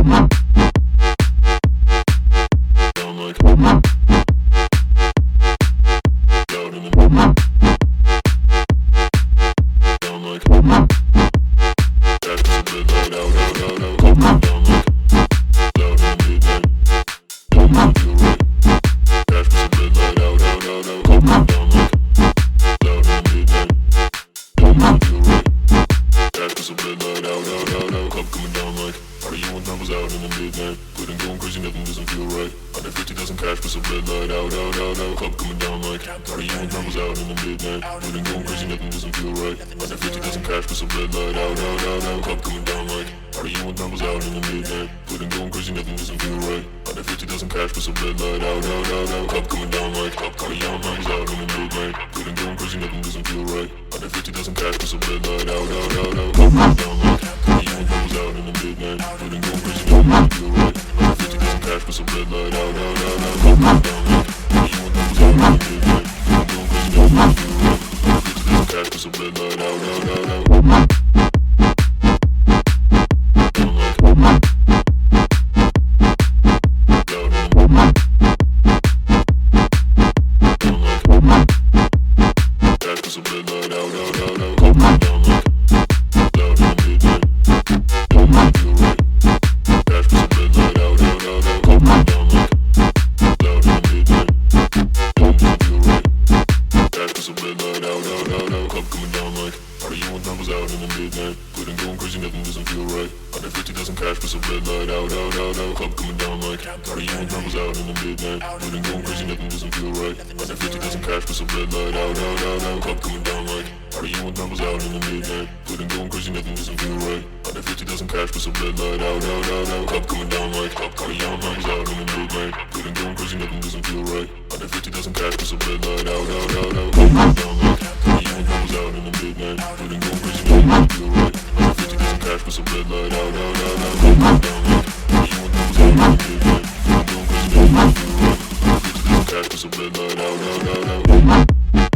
Down like Was light out, out, out, out Club coming down like Are you and numbers out in the midnight Putting going crazy, nothing doesn't feel right 150,000 cash was a red light out, out, out, out Club coming down like Are you and numbers out in the midnight Putting going crazy, nothing doesn't feel right 150,000 cash was a red light out, out, out, out Club coming down like And numbers out in the midnight. Putting going crazy, nothing doesn't feel right. 150,000 cash was a red light. Out, out, out, out. Club coming down like Are you and numbers out in the midnight. Putting going crazy, nothing doesn't feel right. 150,000 cash was a red light. Out, out, out, out. Club coming down like Are you and numbers out in the midnight. Putting going crazy, nothing doesn't feel right. 150,000 cash was a red light. Out, out, out, out. Club coming down like numbers out in the midnight. Putting going crazy, nothing doesn't feel right. 150,000 cash was a red light. Out, out, out, out Was a red light out, out, out, out. Club coming down like Are you and numbers out in the midnight? Putting going crazy, nothing doesn't feel right. 150,000 cash was a red light out, out, out, out. Club coming down like Are you and numbers out in the midnight? Putting going crazy, nothing doesn't feel right. 150,000 cash was a red light out, out, out, out. Club coming down like Are you and numbers out in the midnight? Putting going crazy, nothing doesn't feel right. 150,000 cash was a red light out, out, out, out. Club coming down like Are you and numbers out in the midnight? Putting going crazy, nothing doesn't feel right pocket 50,000 cash for some red light out, out, out, out. Down like even hoes out in the midnight. Putting gold crazy, no, I feel right. 50,000 cash for some red light out, out, out, out. Down like even out in the midnight. Crazy, I feel right. 50,000 cash some red light out, out, out, out.